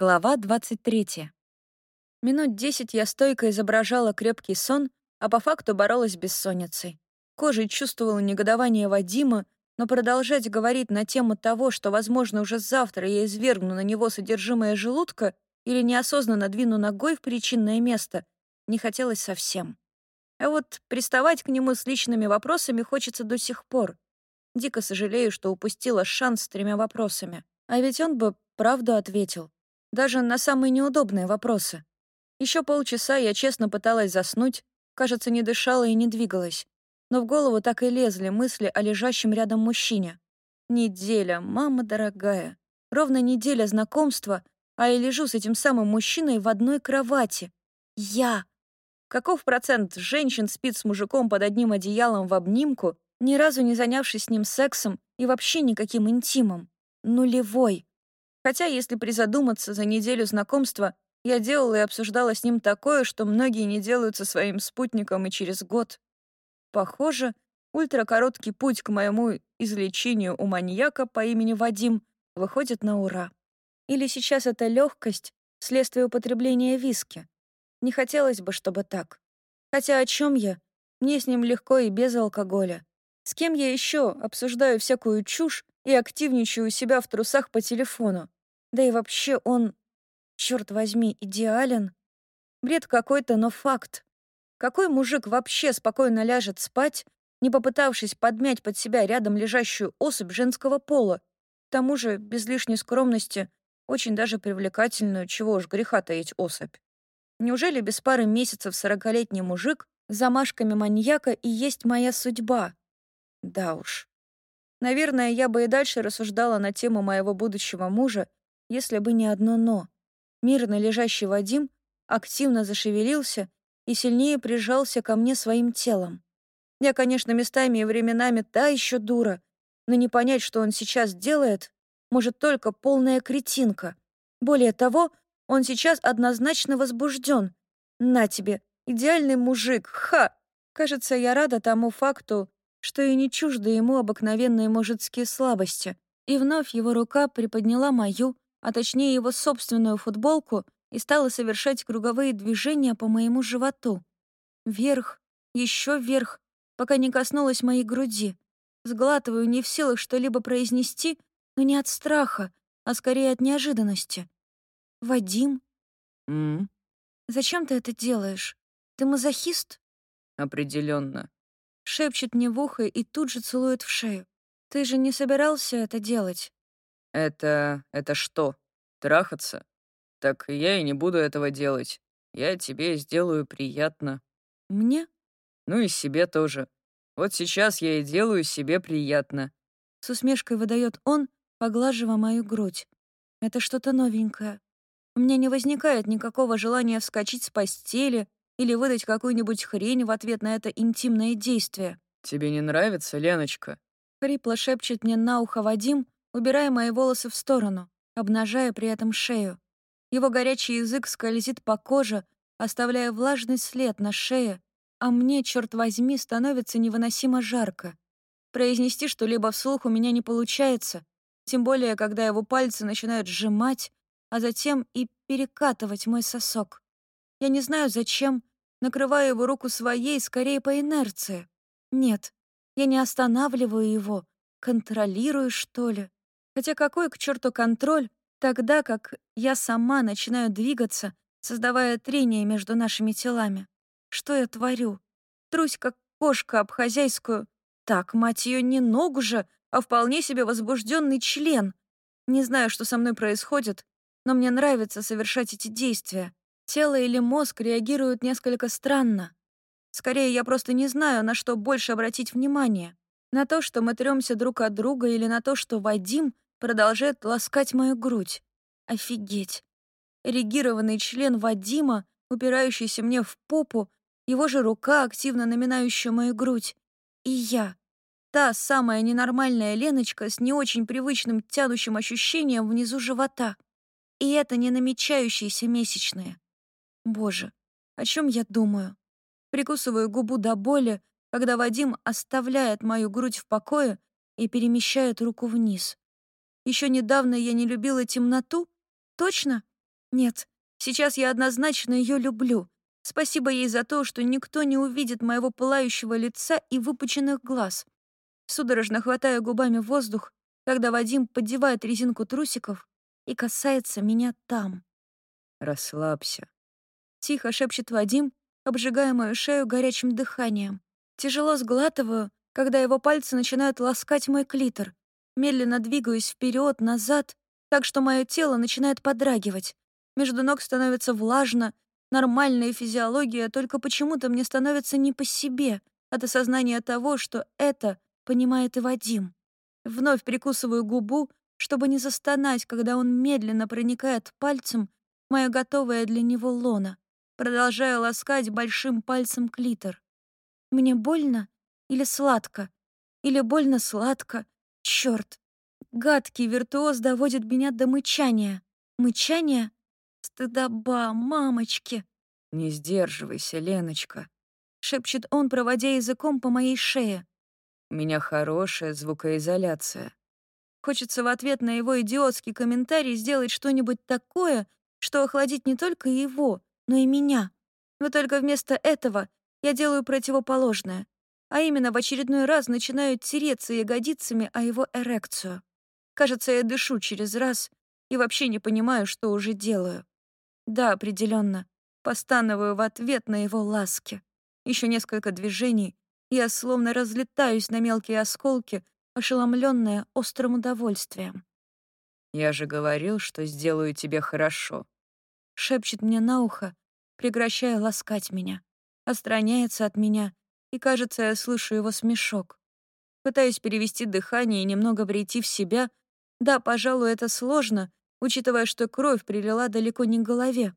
Глава 23. Минут десять я стойко изображала крепкий сон, а по факту боролась с бессонницей. Кожей чувствовала негодование Вадима, но продолжать говорить на тему того, что, возможно, уже завтра я извергну на него содержимое желудка или неосознанно двину ногой в причинное место, не хотелось совсем. А вот приставать к нему с личными вопросами хочется до сих пор. Дико сожалею, что упустила шанс с тремя вопросами. А ведь он бы правду ответил. Даже на самые неудобные вопросы. Еще полчаса я честно пыталась заснуть, кажется, не дышала и не двигалась. Но в голову так и лезли мысли о лежащем рядом мужчине. Неделя, мама дорогая. Ровно неделя знакомства, а я лежу с этим самым мужчиной в одной кровати. Я. Каков процент женщин спит с мужиком под одним одеялом в обнимку, ни разу не занявшись с ним сексом и вообще никаким интимом? Нулевой. Хотя, если призадуматься, за неделю знакомства я делала и обсуждала с ним такое, что многие не делают со своим спутником и через год. Похоже, ультракороткий путь к моему излечению у маньяка по имени Вадим выходит на ура. Или сейчас это легкость следствие употребления виски. Не хотелось бы, чтобы так. Хотя о чем я? Мне с ним легко и без алкоголя. С кем я еще обсуждаю всякую чушь и активничаю у себя в трусах по телефону? Да и вообще он, черт возьми, идеален. Бред какой-то, но факт. Какой мужик вообще спокойно ляжет спать, не попытавшись подмять под себя рядом лежащую особь женского пола, к тому же, без лишней скромности, очень даже привлекательную, чего уж греха таить особь. Неужели без пары месяцев сорокалетний мужик с замашками маньяка и есть моя судьба? Да уж. Наверное, я бы и дальше рассуждала на тему моего будущего мужа, если бы не одно «но». Мирно лежащий Вадим активно зашевелился и сильнее прижался ко мне своим телом. Я, конечно, местами и временами та еще дура, но не понять, что он сейчас делает, может только полная кретинка. Более того, он сейчас однозначно возбужден. На тебе, идеальный мужик, ха! Кажется, я рада тому факту, что и не чужды ему обыкновенные мужицкие слабости. И вновь его рука приподняла мою, а точнее его собственную футболку, и стала совершать круговые движения по моему животу. Вверх, еще вверх, пока не коснулась моей груди. Сглатываю, не в силах что-либо произнести, но не от страха, а скорее от неожиданности. «Вадим?» «М? «Зачем ты это делаешь? Ты мазохист?» Определенно. Шепчет мне в ухо и тут же целует в шею. «Ты же не собирался это делать?» Это... это что? Трахаться? Так я и не буду этого делать. Я тебе сделаю приятно. «Мне?» Ну и себе тоже. Вот сейчас я и делаю себе приятно. С усмешкой выдает он, поглаживая мою грудь. Это что-то новенькое. У меня не возникает никакого желания вскочить с постели или выдать какую-нибудь хрень в ответ на это интимное действие. «Тебе не нравится, Леночка?» Хрипло шепчет мне на ухо Вадим, убирая мои волосы в сторону, обнажая при этом шею. Его горячий язык скользит по коже, оставляя влажный след на шее, а мне, черт возьми, становится невыносимо жарко. Произнести что-либо вслух у меня не получается, тем более, когда его пальцы начинают сжимать, а затем и перекатывать мой сосок. Я не знаю, зачем, накрываю его руку своей, скорее по инерции. Нет, я не останавливаю его, контролирую, что ли. Хотя какой к черту контроль, тогда как я сама начинаю двигаться, создавая трение между нашими телами. Что я творю? Трусь, как кошка об хозяйскую. Так, мать ее, не ногу же, а вполне себе возбужденный член. Не знаю, что со мной происходит, но мне нравится совершать эти действия. Тело или мозг реагируют несколько странно. Скорее, я просто не знаю, на что больше обратить внимание. На то, что мы трёмся друг от друга, или на то, что Вадим продолжает ласкать мою грудь. Офигеть. Эрегированный член Вадима, упирающийся мне в попу, его же рука, активно наминающая мою грудь. И я. Та самая ненормальная Леночка с не очень привычным тянущим ощущением внизу живота. И это не намечающиеся месячные. Боже, о чем я думаю? Прикусываю губу до боли, когда Вадим оставляет мою грудь в покое и перемещает руку вниз. Еще недавно я не любила темноту? Точно? Нет, сейчас я однозначно ее люблю. Спасибо ей за то, что никто не увидит моего пылающего лица и выпученных глаз. Судорожно хватая губами воздух, когда Вадим поддевает резинку трусиков и касается меня там. «Расслабься», — тихо шепчет Вадим, обжигая мою шею горячим дыханием. Тяжело сглатываю, когда его пальцы начинают ласкать мой клитор. Медленно двигаюсь вперед, назад, так что мое тело начинает подрагивать. Между ног становится влажно, нормальная физиология, только почему-то мне становится не по себе от осознания того, что это понимает и Вадим. Вновь прикусываю губу, чтобы не застонать, когда он медленно проникает пальцем в мое готовое для него лоно, продолжая ласкать большим пальцем клитор. Мне больно или сладко? Или больно-сладко? Черт! Гадкий виртуоз доводит меня до мычания. Мычания? Стыдоба, мамочки! «Не сдерживайся, Леночка», — шепчет он, проводя языком по моей шее. «У меня хорошая звукоизоляция». Хочется в ответ на его идиотский комментарий сделать что-нибудь такое, что охладит не только его, но и меня. Но только вместо этого я делаю противоположное, а именно в очередной раз начинаю тереться ягодицами о его эрекцию. Кажется, я дышу через раз и вообще не понимаю, что уже делаю. Да, определенно, постановую в ответ на его ласки. Еще несколько движений, и я словно разлетаюсь на мелкие осколки, ошеломленная острым удовольствием. «Я же говорил, что сделаю тебе хорошо», — шепчет мне на ухо, прекращая ласкать меня, отстраняется от меня, и, кажется, я слышу его смешок. Пытаюсь перевести дыхание и немного прийти в себя. Да, пожалуй, это сложно, учитывая, что кровь прилила далеко не к голове.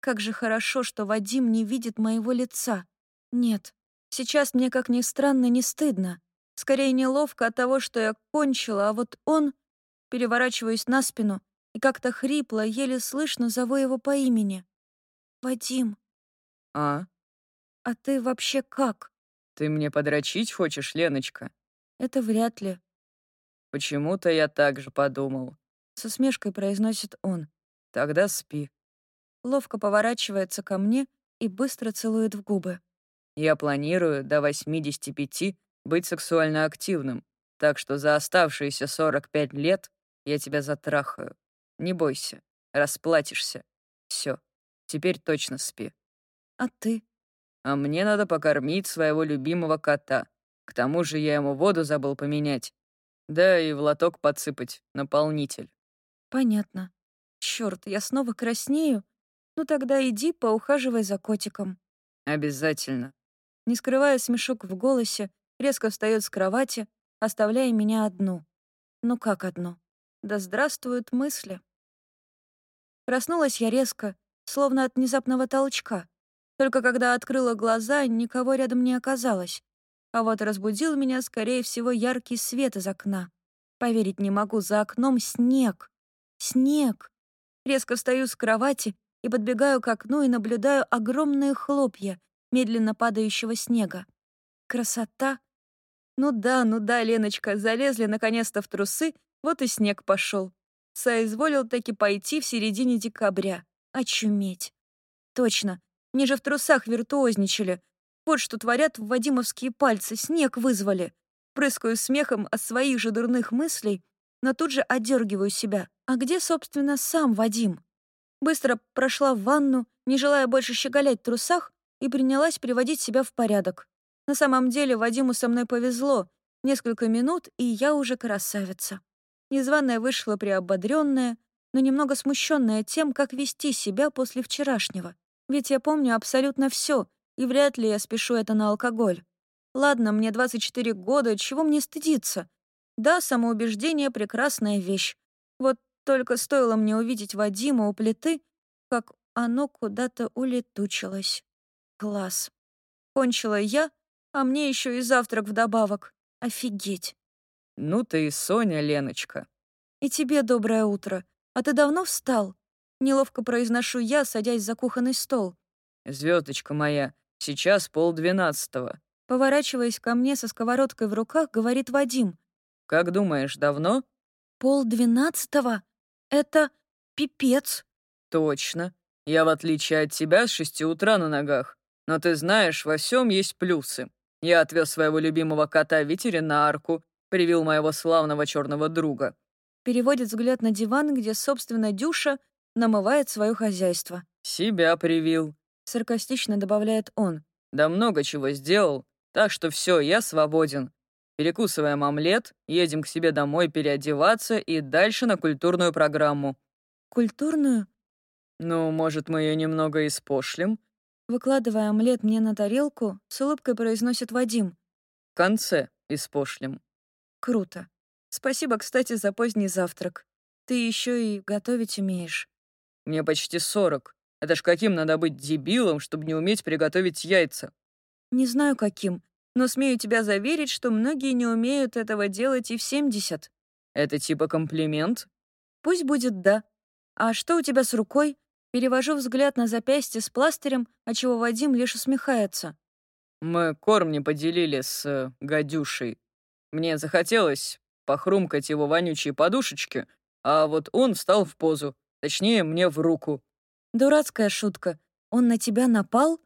Как же хорошо, что Вадим не видит моего лица. Нет, сейчас мне, как ни странно, не стыдно. Скорее, неловко от того, что я кончила, а вот он... Переворачиваюсь на спину и как-то хрипло, еле слышно зову его по имени. «Вадим». «А?» «А ты вообще как?» «Ты мне подрочить хочешь, Леночка?» «Это вряд ли». «Почему-то я так же подумал». С усмешкой произносит он. «Тогда спи» ловко поворачивается ко мне и быстро целует в губы. «Я планирую до 85 быть сексуально активным, так что за оставшиеся 45 лет я тебя затрахаю. Не бойся, расплатишься. Все, теперь точно спи». «А ты?» «А мне надо покормить своего любимого кота. К тому же я ему воду забыл поменять. Да и в лоток подсыпать, наполнитель». «Понятно. Черт, я снова краснею, «Ну тогда иди, поухаживай за котиком». «Обязательно». Не скрывая смешок в голосе, резко встает с кровати, оставляя меня одну. Ну как одну? Да здравствуют мысли. Проснулась я резко, словно от внезапного толчка. Только когда открыла глаза, никого рядом не оказалось. А вот разбудил меня, скорее всего, яркий свет из окна. Поверить не могу, за окном снег. Снег. Резко встаю с кровати и подбегаю к окну и наблюдаю огромные хлопья медленно падающего снега. Красота! Ну да, ну да, Леночка, залезли наконец-то в трусы, вот и снег пошел. Соизволил таки пойти в середине декабря. Очуметь. Точно, мне же в трусах виртуозничали. Вот что творят Вадимовские пальцы, снег вызвали. Прыскаю смехом от своих же дурных мыслей, но тут же одергиваю себя. А где, собственно, сам Вадим? Быстро прошла в ванну, не желая больше щеголять в трусах, и принялась приводить себя в порядок. На самом деле Вадиму со мной повезло. Несколько минут, и я уже красавица. Незваная вышла приободренная, но немного смущенная тем, как вести себя после вчерашнего. Ведь я помню абсолютно все, и вряд ли я спешу это на алкоголь. Ладно, мне 24 года, чего мне стыдиться? Да, самоубеждение — прекрасная вещь. Вот только стоило мне увидеть Вадима у плиты, как оно куда-то улетучилось. Класс. Кончила я, а мне еще и завтрак вдобавок. Офигеть. Ну ты и Соня, Леночка. И тебе доброе утро. А ты давно встал? Неловко произношу я, садясь за кухонный стол. Звездочка моя, сейчас полдвенадцатого. Поворачиваясь ко мне со сковородкой в руках, говорит Вадим. Как думаешь, давно? Полдвенадцатого? Это пипец. Точно. Я, в отличие от тебя, с шести утра на ногах. Но ты знаешь, во всем есть плюсы. Я отвез своего любимого кота в ветеринарку, привил моего славного черного друга. Переводит взгляд на диван, где, собственно, Дюша намывает свое хозяйство. Себя привил. Саркастично добавляет он. Да много чего сделал. Так что все, я свободен. Перекусываем омлет, едем к себе домой переодеваться и дальше на культурную программу. Культурную? Ну, может, мы ее немного испошлим? Выкладывая омлет мне на тарелку, с улыбкой произносит Вадим. В конце испошлим. Круто. Спасибо, кстати, за поздний завтрак. Ты еще и готовить умеешь. Мне почти сорок. Это ж каким надо быть дебилом, чтобы не уметь приготовить яйца? Не знаю, каким, но смею тебя заверить, что многие не умеют этого делать и в 70. Это типа комплимент? Пусть будет «да». А что у тебя с рукой? Перевожу взгляд на запястье с пластырем, отчего Вадим лишь усмехается. Мы корм не поделили с э, гадюшей. Мне захотелось похрумкать его вонючие подушечки, а вот он встал в позу, точнее, мне в руку. Дурацкая шутка. Он на тебя напал?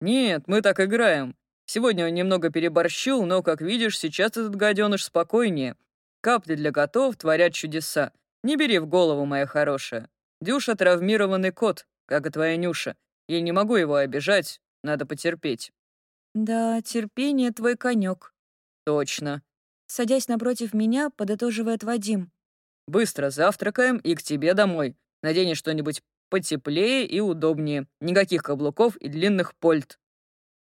Нет, мы так играем. Сегодня он немного переборщил, но, как видишь, сейчас этот гаденыш спокойнее. Капли для котов творят чудеса. Не бери в голову, моя хорошая. Дюша — травмированный кот, как и твоя Нюша. Я не могу его обижать, надо потерпеть». «Да, терпение — твой конек. «Точно». Садясь напротив меня, подытоживает Вадим. «Быстро завтракаем и к тебе домой. Надень что-нибудь потеплее и удобнее. Никаких каблуков и длинных польт».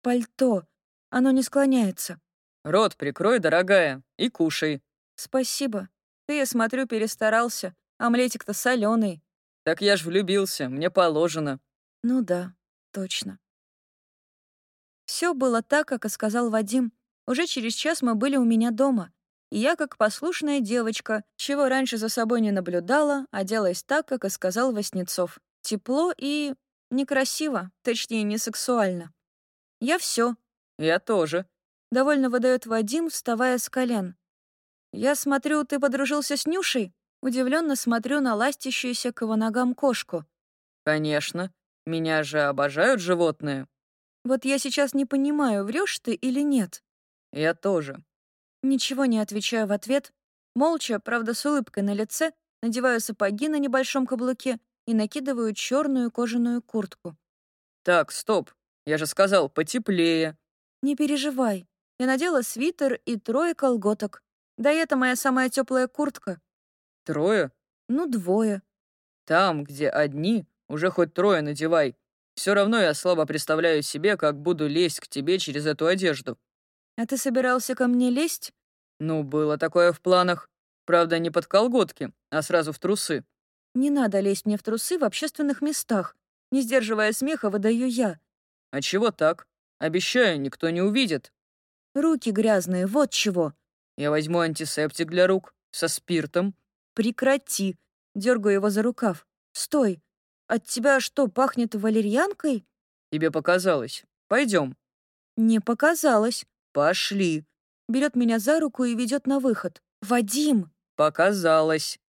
«Пальто. Оно не склоняется». «Рот прикрой, дорогая, и кушай». «Спасибо. Ты, я смотрю, перестарался. Омлетик-то соленый. Так я ж влюбился, мне положено. Ну да, точно. Все было так, как и сказал Вадим. Уже через час мы были у меня дома. И я, как послушная девочка, чего раньше за собой не наблюдала, оделась так, как и сказал Васнецов. Тепло и... некрасиво, точнее, не сексуально. Я все. Я тоже. Довольно выдает Вадим, вставая с колен. Я смотрю, ты подружился с Нюшей? Удивленно смотрю на ластящуюся к его ногам кошку. «Конечно. Меня же обожают животные». «Вот я сейчас не понимаю, врешь ты или нет?» «Я тоже». Ничего не отвечаю в ответ. Молча, правда, с улыбкой на лице, надеваю сапоги на небольшом каблуке и накидываю черную кожаную куртку. «Так, стоп. Я же сказал, потеплее». «Не переживай. Я надела свитер и трое колготок. Да и это моя самая теплая куртка. Трое? Ну, двое. Там, где одни, уже хоть трое надевай. Все равно я слабо представляю себе, как буду лезть к тебе через эту одежду. А ты собирался ко мне лезть? Ну, было такое в планах. Правда, не под колготки, а сразу в трусы. Не надо лезть мне в трусы в общественных местах. Не сдерживая смеха, выдаю я. А чего так? Обещаю, никто не увидит. Руки грязные, вот чего. Я возьму антисептик для рук со спиртом. Прекрати. Дергаю его за рукав. Стой. От тебя что, пахнет валерьянкой? Тебе показалось. Пойдем. Не показалось. Пошли. Берет меня за руку и ведет на выход. Вадим. Показалось.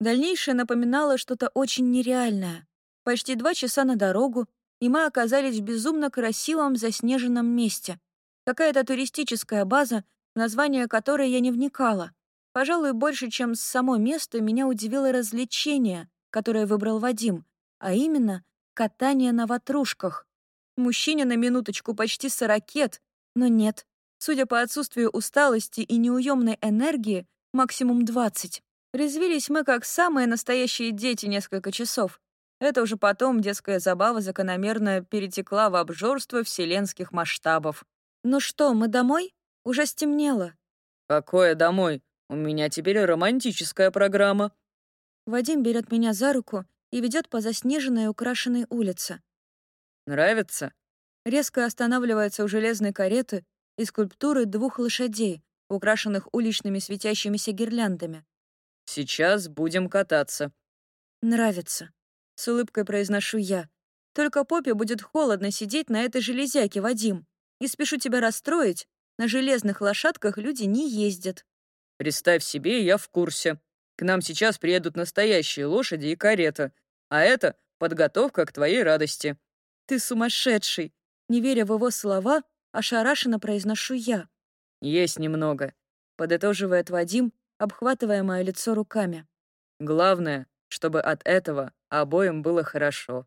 Дальнейшее напоминало что-то очень нереальное. Почти два часа на дорогу, и мы оказались в безумно красивом заснеженном месте. Какая-то туристическая база, название которой я не вникала. Пожалуй, больше, чем само место, меня удивило развлечение, которое выбрал Вадим, а именно катание на ватрушках. Мужчине на минуточку почти сорокет, но нет. Судя по отсутствию усталости и неуемной энергии, максимум 20. Резвились мы как самые настоящие дети несколько часов. Это уже потом детская забава закономерно перетекла в обжорство вселенских масштабов. «Ну что, мы домой? Уже стемнело». «Какое домой? У меня теперь романтическая программа». Вадим берет меня за руку и ведет по заснеженной украшенной улице. «Нравится?» Резко останавливается у железной кареты и скульптуры двух лошадей, украшенных уличными светящимися гирляндами. «Сейчас будем кататься». «Нравится», — с улыбкой произношу я. «Только попе будет холодно сидеть на этой железяке, Вадим. И спешу тебя расстроить, на железных лошадках люди не ездят». Представь себе, я в курсе. К нам сейчас приедут настоящие лошади и карета. А это подготовка к твоей радости». «Ты сумасшедший!» Не веря в его слова, ошарашенно произношу я. «Есть немного», — подытоживает Вадим, обхватывая мое лицо руками. «Главное, чтобы от этого обоим было хорошо».